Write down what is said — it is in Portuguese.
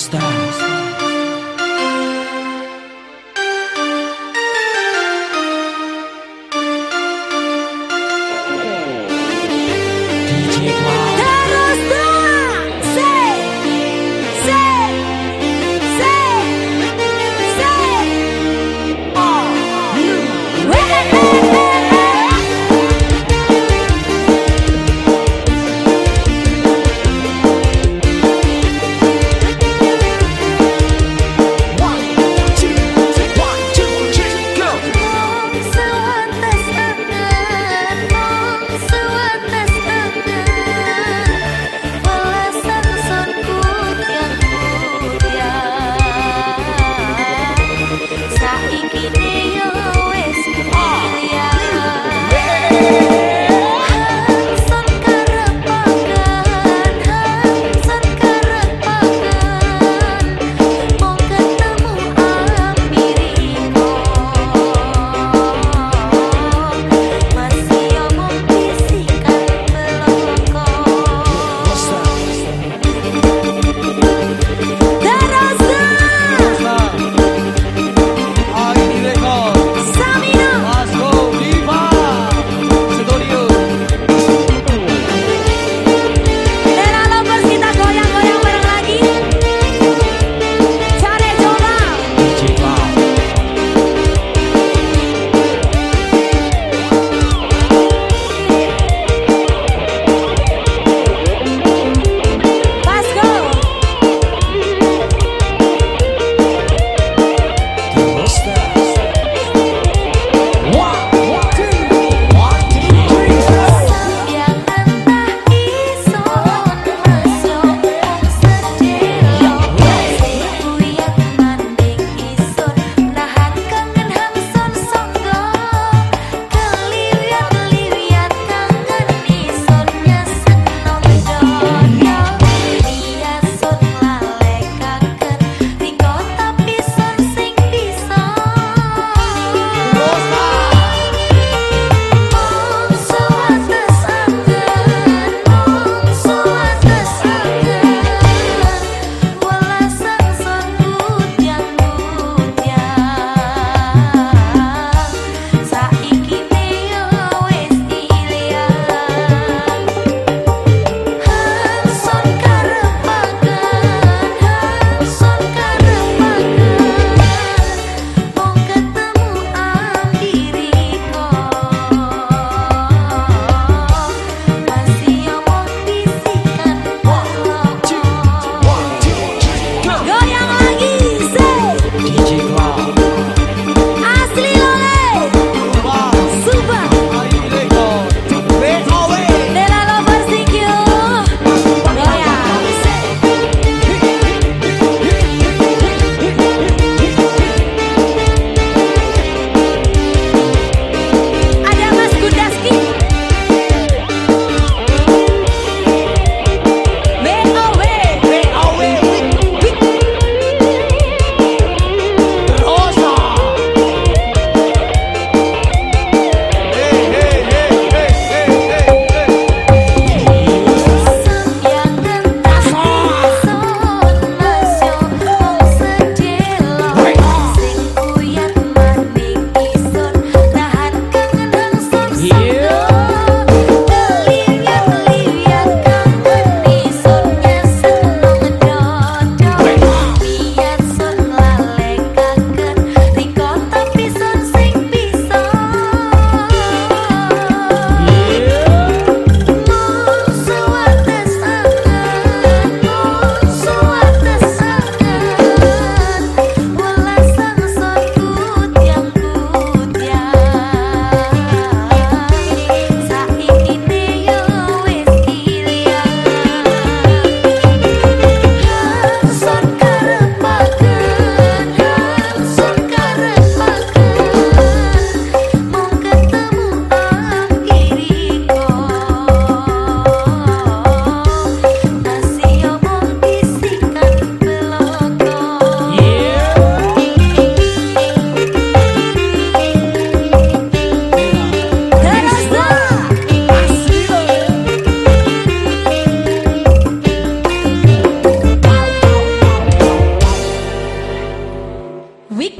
All